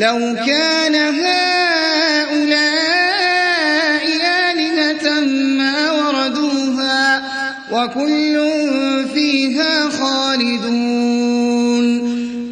لو كان هؤلاء آلهة ما وردوها وكل فيها خالدون.